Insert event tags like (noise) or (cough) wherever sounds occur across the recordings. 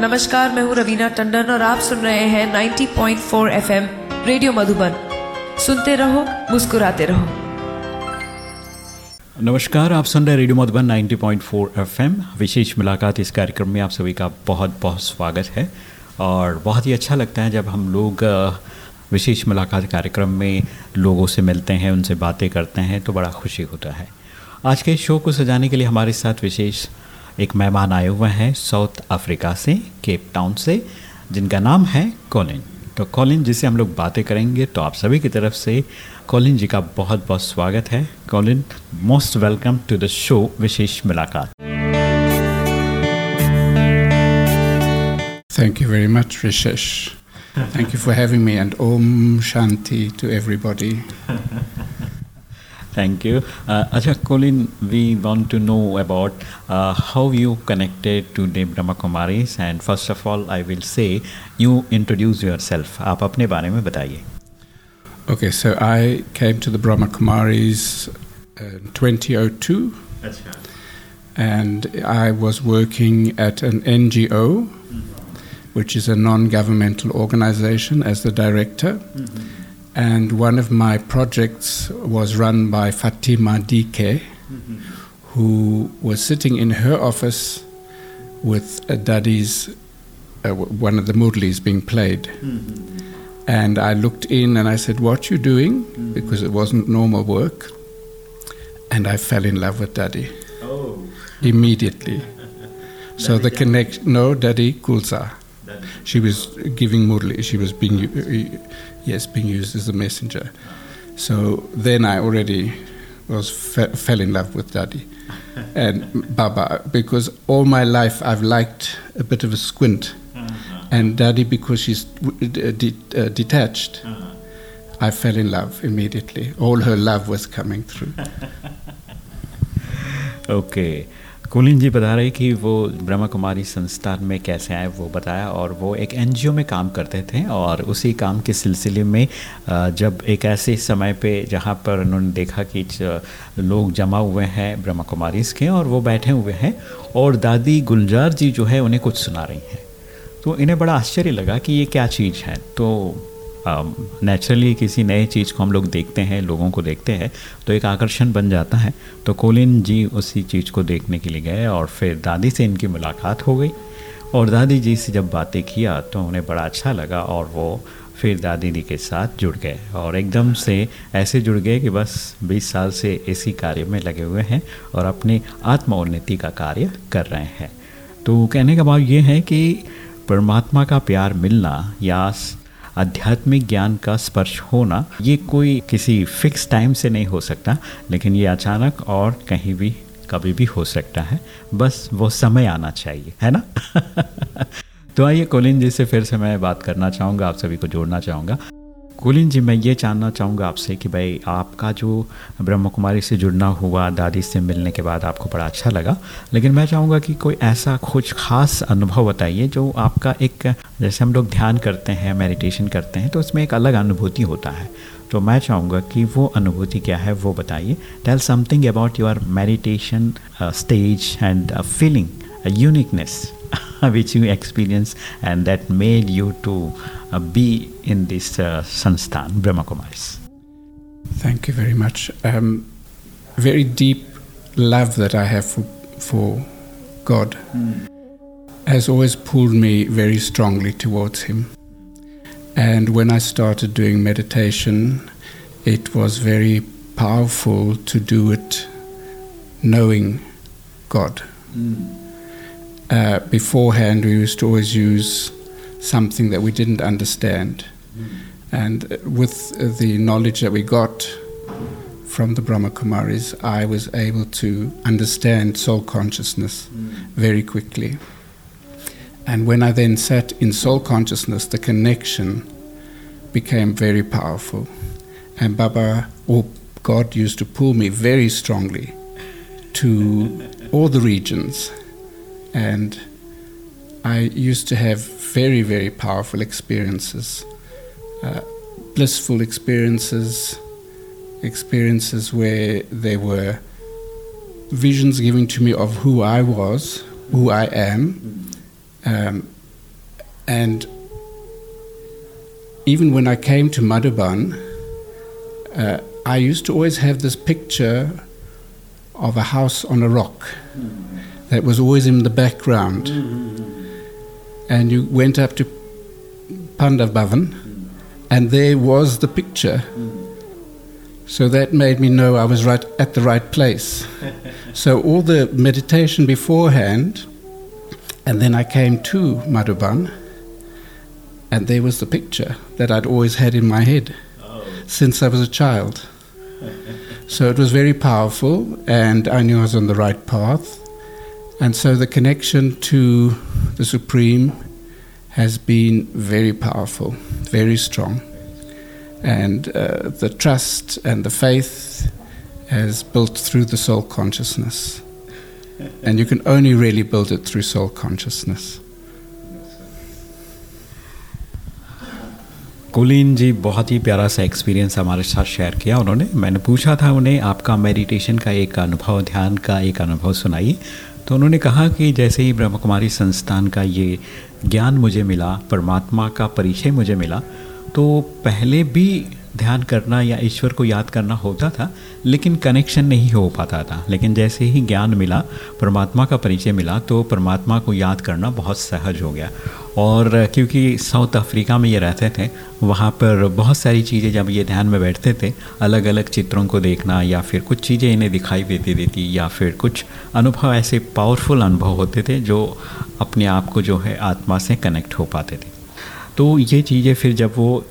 नमस्कार, मैं हूँ रवीना टंडन और आप सुन रहे हैं 90.4 एफएम रेडियो मधुबन। सुनते रहो, मुस्कुराते रहो। नमस्कार, आप सुन रहे रेडियो मधुबन 90.4 एफएम। विशेष मुलाकात इस कार्यक्रम में आप सभी का बहुत बहुत स्वागत है और बहुत ही अच्छा लगता है जब हम लोग विशेष मुलाकात कार्यक्रम में लोगों से मिलते हैं, उनसे बातें करते हैं तो बड़ा खुशी होता है। आज के शो को सजाने के लिए हमारे साथ विशेष एक मेहमान आए हुए हैं साउथ अफ्रीका से केप टाउन से जिनका नाम है कॉलिन तो कॉलिन जिसे हम लोग बातें करेंगे तो आप सभी की तरफ़ से कॉलिन जी का बहुत बहुत स्वागत है Colin most welcome to the show विशेष मुलाकात thank you very much, Rishesh. Thank you for having me, and Om Shanti to everybody. Thank you. Uh, Acha Colin, we want to know about uh, how you connected to the Brahma Kumaris and first of all I will say you introduce yourself. आप अपने बारे में बताइए Okay, so I came to the Brahma Kumaris in 2002, अच्छा and I was working at an NGO, which is a non governmental organization, as the director. and one of my projects was run by Fatima Dike, who was sitting in her office with a daddy's, uh, one of the mudlis being played. And I looked in and I said, What you doing? Because it wasn't normal work. And I fell in love with daddy Oh, immediately. (laughs) So the connect no daddy Kulsa. She was giving Murli. She was being yes being used as a messenger. So then I already was fe- fell in love with daddy and Baba because all my life I've liked a bit of a squint uh-huh. and daddy because she's d- uh, de- uh, detached. Uh-huh. I fell in love immediately. All her love was coming through. (laughs) Okay Colin ji बता रहे कि वो ब्रह्मा कुमारी संस्थान में कैसे आए वो बताया और वो एक एनजीओ में काम करते थे और उसी काम के सिलसिले में जब एक ऐसे समय पे जहाँ पर उन्होंने देखा कि लोग जमा हुए हैं ब्रह्मा कुमारी के और वो बैठे हुए हैं और दादी गुलजार जी जो है उन्हें कुछ सुना रही हैं। तो इन्हें बड़ा आश्चर्य लगा कि ये क्या चीज़ है। तो नेचुरली किसी नए चीज़ को हम लोग देखते हैं, लोगों को देखते हैं तो एक आकर्षण बन जाता है। तो कोलिन जी उसी चीज़ को देखने के लिए गए और फिर दादी से इनकी मुलाकात हो गई। और दादी जी से जब बातें किया तो उन्हें बड़ा अच्छा लगा और वो फिर दादी जी के साथ जुड़ गए और एकदम से ऐसे जुड़ गए कि बस 20 साल से इसी कार्य में लगे हुए हैं और अपनी आत्मोन्नति का कार्य कर रहे हैं। तो कहने का भाव ये है कि परमात्मा का प्यार मिलना या आध्यात्मिक ज्ञान का स्पर्श होना, ये कोई किसी फिक्स टाइम से नहीं हो सकता, लेकिन ये अचानक और कहीं भी, कभी भी हो सकता है। बस वो समय आना चाहिए, है ना? (laughs) तो आइए, कोलिन जी से फिर से मैं बात करना चाहूँगा, आप सभी को जोड़ना चाहूँगा। कुलिन जी, मैं ये जानना चाहूँगा आपसे कि भाई आपका जो ब्रह्म कुमारी से जुड़ना हुआ, दादी से मिलने के बाद आपको बड़ा अच्छा लगा। लेकिन मैं चाहूँगा कि कोई ऐसा कुछ खास अनुभव बताइए जो आपका एक, जैसे हम लोग ध्यान करते हैं, मेडिटेशन करते हैं तो उसमें एक अलग अनुभूति होता है। तो मैं चाहूँगा कि वो अनुभूति क्या है, वो बताइए। Tell something about your meditation stage and feeling uniqueness (laughs) which you experience and that made you to uh, be in this uh, sansthan brahma kumaris Thank you very much. Um, very deep love that I have for, for God has always pulled me very strongly towards Him. And when I started doing meditation, it was very powerful to do it knowing God. Uh, beforehand, we used to always use something that we didn't understand. And uh, with uh, the knowledge that we got from the Brahma Kumaris, I was able to understand soul consciousness very quickly. And when I then sat in soul consciousness, the connection became very powerful. And Baba, or God, used to pull me very strongly to all the regions. And I used to have very, very powerful experiences, uh, blissful experiences, experiences where there were visions given to me of who I was, who I am, um, And even when I came to Madhuban, uh, I used to always have this picture of a house on a rock that was always in the background. And you went up to Pandav Bhavan, and there was the picture. So that made me know I was right at the right place. (laughs) so all the meditation beforehand, and then I came to Madhuban, and there was the picture that I'd always had in my head oh. since I was a child. (laughs) so it was very powerful, and I knew I was on the right path. And so the connection to the Supreme has been very powerful, very strong. And uh, the trust and the faith has built through the soul consciousness. And you can only really build it through soul consciousness. कुलीन जी बहुत ही प्यारा सा experience हमारे साथ share किया उन्होंने मैंने पूछा था उन्हें आपका मेडिटेशन का एक अनुभव ध्यान का एक अनुभव सुनाइए तो उन्होंने कहा कि जैसे ही ब्रह्म कुमारी संस्थान का ये ज्ञान मुझे मिला, परमात्मा का परिचय मुझे मिला तो पहले भी ध्यान करना या ईश्वर को याद करना होता था, लेकिन कनेक्शन नहीं हो पाता था। लेकिन जैसे ही ज्ञान मिला, परमात्मा का परिचय मिला तो परमात्मा को याद करना बहुत सहज हो गया। और क्योंकि साउथ अफ्रीका में ये रहते थे, वहाँ पर बहुत सारी चीज़ें जब ये ध्यान में बैठते थे अलग अलग चित्रों को देखना या फिर कुछ चीज़ें इन्हें दिखाई देती देती या फिर कुछ अनुभव, ऐसे पावरफुल अनुभव होते थे जो अपने आप को जो है आत्मा से कनेक्ट हो पाते थे। तो ये चीज़ें फिर जब वो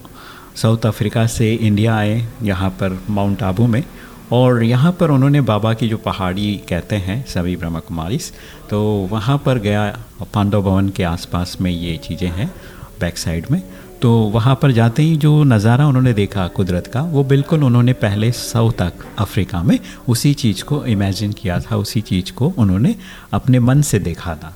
साउथ अफ्रीका से इंडिया आए, यहाँ पर माउंट आबू में और यहाँ पर उन्होंने बाबा की जो पहाड़ी कहते हैं, सभी ब्रह्मा कुमारीस तो वहाँ पर गया, पांडव भवन के आसपास में ये चीज़ें हैं, बैक साइड में। तो वहाँ पर जाते ही जो नज़ारा उन्होंने देखा कुदरत का, वो बिल्कुल उन्होंने पहले साउथ अफ्रीका में, उसी चीज़ को इमेजिन किया था, उसी चीज़ को उन्होंने अपने मन से देखा था।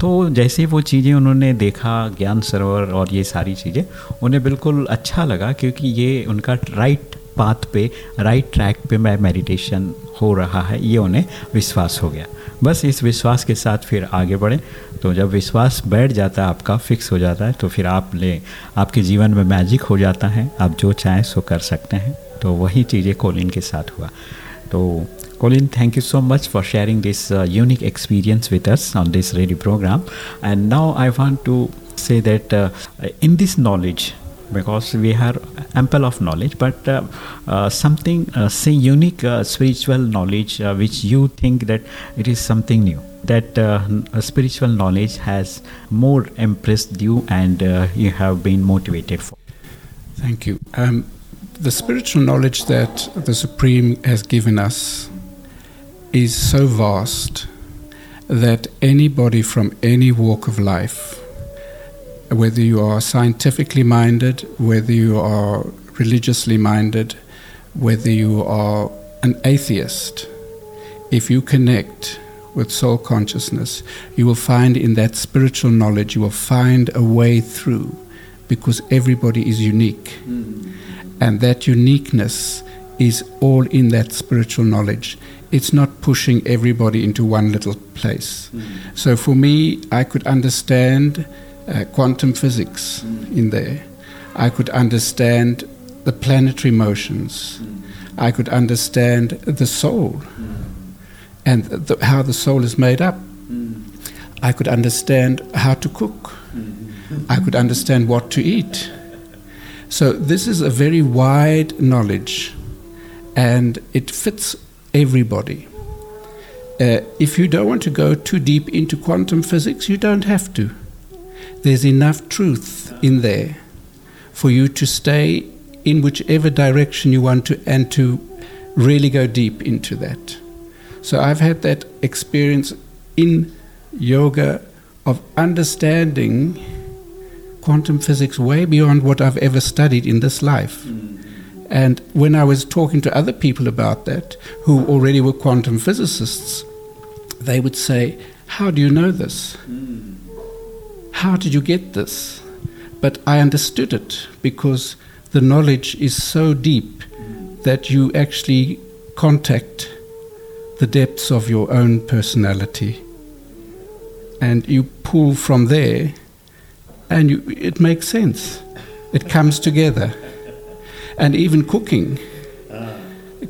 तो जैसे वो चीज़ें उन्होंने देखा, ज्ञान सरोवर और ये सारी चीज़ें, उन्हें बिल्कुल अच्छा लगा, क्योंकि ये उनका राइट पाथ पे राइट ट्रैक पे मैं मेडिटेशन हो रहा है ये उन्हें विश्वास हो गया। बस इस विश्वास के साथ फिर आगे बढ़ें। तो जब विश्वास बैठ जाता है आपका फिक्स हो जाता है तो फिर आप ले आपके जीवन में मैजिक हो जाता है। आप जो चाहें सो कर सकते हैं। तो वही चीज़ें कोलिन के साथ हुआ। तो you so much for sharing this uh, unique experience with us on this radio program. And now I want to say that uh, in this knowledge, because we have ample of knowledge, but uh, uh something, uh, say, unique uh, spiritual knowledge, which you think that it is something new that uh, spiritual knowledge has more impressed you and uh, you have been motivated for? Thank you. Um, the spiritual knowledge that the Supreme has given us is so vast that anybody from any walk of life, whether you are scientifically minded, whether you are religiously minded, whether you are an atheist, if you connect with soul consciousness, you will find in that spiritual knowledge, you will find a way through because everybody is unique. Mm. And that uniqueness is all in that spiritual knowledge it's not pushing everybody into one little place. Mm. So for me, I could understand uh, quantum physics in there. I could understand the planetary motions. I could understand the soul and the, how the soul is made up. I could understand how to cook. I could understand what to eat. So, this is a very wide knowledge and it fits everybody. Uh, if you don't want to go too deep into quantum physics, you don't have to. There's enough truth in there for you to stay in whichever direction you want to and to really go deep into that. So I've had that experience in yoga of understanding quantum physics way beyond what I've ever studied in this life. Mm. And when I was talking to other people about that, who already were quantum physicists, they would say, How do you know this? Mm. How did you get this? But I understood it because the knowledge is so deep that you actually contact the depths of your own personality. And you pull from there and you, it makes sense. It comes together. And even cooking,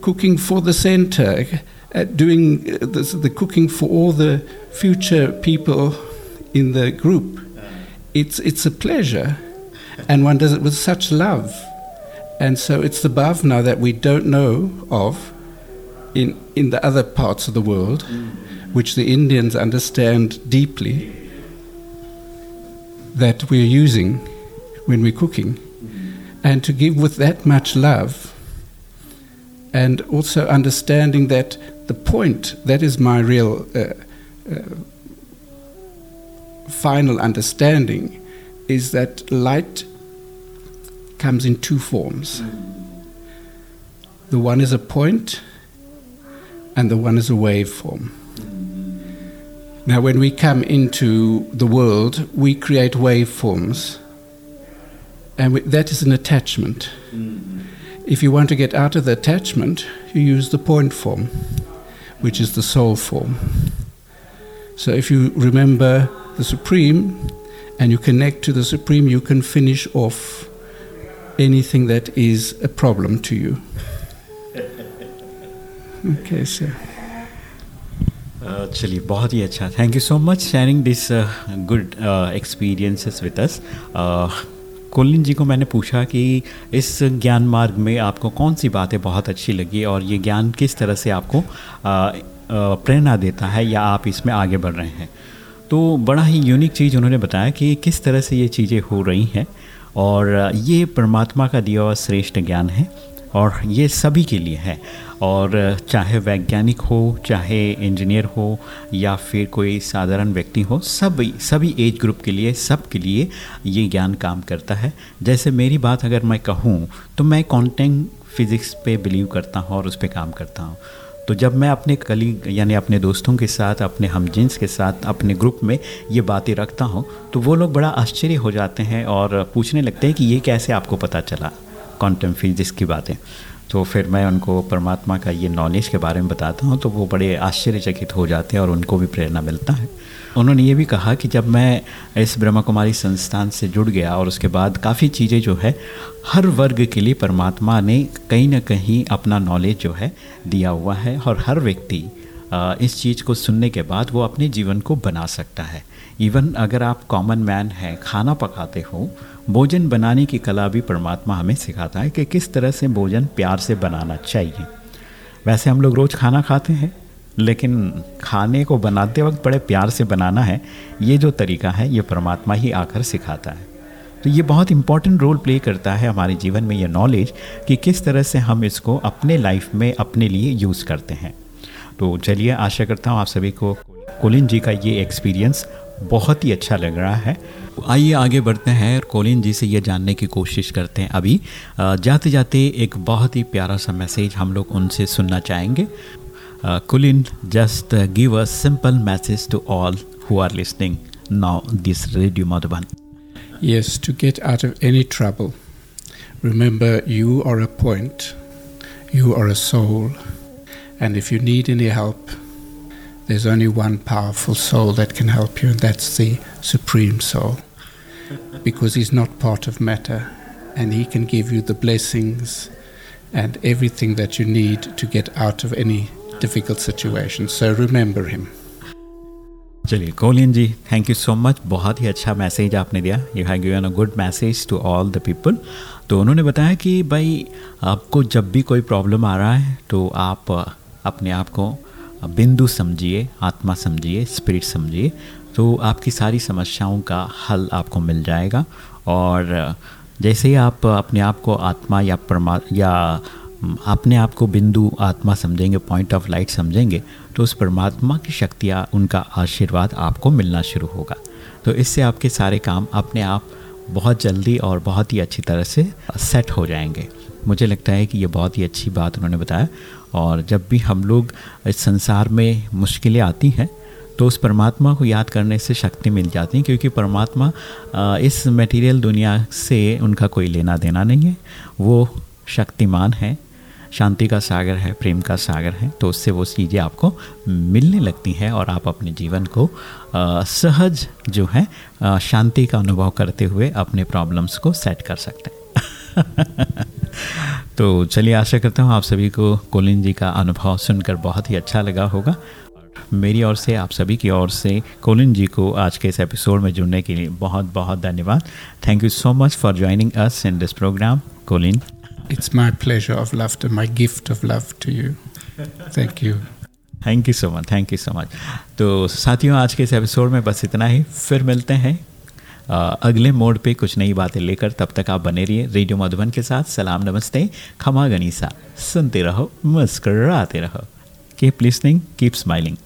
cooking for the center, uh, doing uh, the cooking for all the future people in the group. It's, it's a pleasure, and one does it with such love. And so it's the bhavna that we don't know of in, in the other parts of the world, which the Indians understand deeply, that we're using when we're cooking. And to give with that much love, and also understanding that the point, that is my real uh, uh, final understanding, is that light comes in two forms. The one is a point, and the one is a waveform. Now, when we come into the world, we create waveforms, and we, that is an attachment. If you want to get out of the attachment, you use the point form, which is the soul form. So, if you remember the Supreme and you connect to the Supreme, you can finish off anything that is a problem to you. (laughs) Okay, sir. Uh, चलिए बहुत ही अच्छा thank you so much sharing this good experiences with us Kulin ji को मैंने पूछा कि इस ज्ञान मार्ग में आपको कौन सी बातें बहुत अच्छी लगी और ये ज्ञान किस तरह से आपको uh, uh, प्रेरणा देता है या आप इसमें आगे बढ़ रहे हैं तो बड़ा ही यूनिक चीज़ उन्होंने बताया कि किस तरह से ये चीज़ें हो रही हैं और ये परमात्मा का दिया हुआ श्रेष्ठ ज्ञान है और ये सभी के लिए है। और चाहे वैज्ञानिक हो, चाहे इंजीनियर हो या फिर कोई साधारण व्यक्ति हो सभी सभी एज ग्रुप के लिए, सब के लिए ये ज्ञान काम करता है। जैसे मेरी बात अगर मैं कहूँ तो मैं कॉन्टेंट फिज़िक्स पे बिलीव करता हूँ और उस पर काम करता हूँ। तो जब मैं अपने कलीग यानी अपने दोस्तों के साथ, अपने हम जिन्स के साथ, अपने ग्रुप में ये बातें रखता हूँ तो वो लोग बड़ा आश्चर्य हो जाते हैं और पूछने लगते हैं कि ये कैसे आपको पता चला? क्वांटम फिजिक्स की बातें। तो फिर मैं उनको परमात्मा का ये नॉलेज के बारे में बताता हूँ तो वो बड़े आश्चर्यचकित हो जाते हैं और उनको भी प्रेरणा मिलता है। उन्होंने ये भी कहा कि जब मैं इस ब्रह्मा कुमारी संस्थान से जुड़ गया और उसके बाद काफ़ी चीज़ें जो है, हर वर्ग के लिए परमात्मा ने कहीं ना कहीं अपना नॉलेज जो है, दिया हुआ है और हर व्यक्ति इस चीज़ को सुनने के बाद वो अपने जीवन को बना सकता है। इवन अगर आप कॉमन मैन हैं, खाना पकाते हो भोजन बनाने की कला भी परमात्मा हमें सिखाता है कि किस तरह से भोजन प्यार से बनाना चाहिए। वैसे हम लोग रोज़ खाना खाते हैं, लेकिन खाने को बनाते वक्त बड़े प्यार से बनाना है, ये जो तरीका है, ये परमात्मा ही आकर सिखाता है। तो ये बहुत इंपॉर्टेंट रोल प्ले करता है हमारे जीवन में ये नॉलेज कि किस तरह से हम इसको अपने लाइफ में, अपने लिए यूज़ करते हैं। तो चलिए, आशा करता हूँ आप सभी को कोलिन जी का ये एक्सपीरियंस बहुत ही अच्छा लग रहा है। आइए आगे बढ़ते हैं और कोलिन जी से ये जानने की कोशिश करते हैं अभी। जाते जाते एक बहुत ही प्यारा सा मैसेज हम लोग उनसे सुनना चाहेंगे। Kulin just give a simple message to all who are listening. Now this radio Madhuban. Yes, to get out of any trouble, remember you are a point, you are a soul, and if you need any help, there's only one powerful soul that can help you, and that's the Supreme Soul. Because He's not part of matter, and He can give you the blessings and everything that you need to get out of any difficult situation. So remember Him. चलिए Colin ji thank you so much बहुत ही अच्छा message आपने दिया you have given a good message to all the people तो उन्होंने बताया कि भाई आपको जब भी कोई प्रॉब्लम आ रहा है तो आप अपने आप को बिंदु समझिए, आत्मा समझिए स्पिरिट समझिए तो आपकी सारी समस्याओं का हल आपको मिल जाएगा। और जैसे ही आप अपने आप को आत्मा या परमा, या अपने आप को बिंदु आत्मा समझेंगे पॉइंट ऑफ़ लाइट समझेंगे तो उस परमात्मा की शक्तियाँ, उनका आशीर्वाद आपको मिलना शुरू होगा। तो इससे आपके सारे काम अपने आप बहुत जल्दी और बहुत ही अच्छी तरह से सेट हो जाएँगे। मुझे लगता है कि ये बहुत ही अच्छी बात उन्होंने बताया। और जब भी हम लोग इस संसार में मुश्किलें आती हैं तो उस परमात्मा को याद करने से शक्ति मिल जाती है, क्योंकि परमात्मा इस मटेरियल दुनिया से उनका कोई लेना देना नहीं है। वो शक्तिमान है, शांति का सागर है, प्रेम का सागर है तो उससे वो चीज़ें आपको मिलने लगती हैं और आप अपने जीवन को सहज जो है शांति का अनुभव करते हुए अपने प्रॉब्लम्स को सेट कर सकते हैं। (laughs) तो चलिए आशा करता हूँ आप सभी को कोलिन जी का अनुभव सुनकर बहुत ही अच्छा लगा होगा। मेरी ओर से आप सभी की ओर से कोलिन जी को आज के इस एपिसोड में जुड़ने के लिए बहुत बहुत धन्यवाद। Thank you so much for joining us in this programme Kulin. It's my pleasure of laughter, my gift of love to you. Thank you. Thank you so much thank you so much तो साथियों आज के इस episode में बस इतना ही। फिर मिलते हैं अगले मोड पे कुछ नई बातें लेकर तब तक आप बने रहिए रेडियो मधुबन के साथ। सलाम नमस्ते। खमा गनीसा। सुनते रहो मुस्कराते रहो। Keep listening keep smiling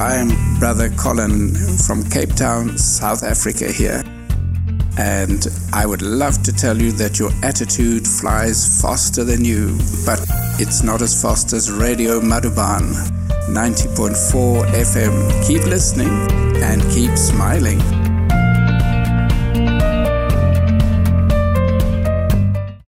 I am Brother Colin from Cape Town, South Africa here. And I would love to tell you that your attitude flies faster than you, but it's not as fast as Radio Madhuban 90.4 FM. Keep listening and keep smiling.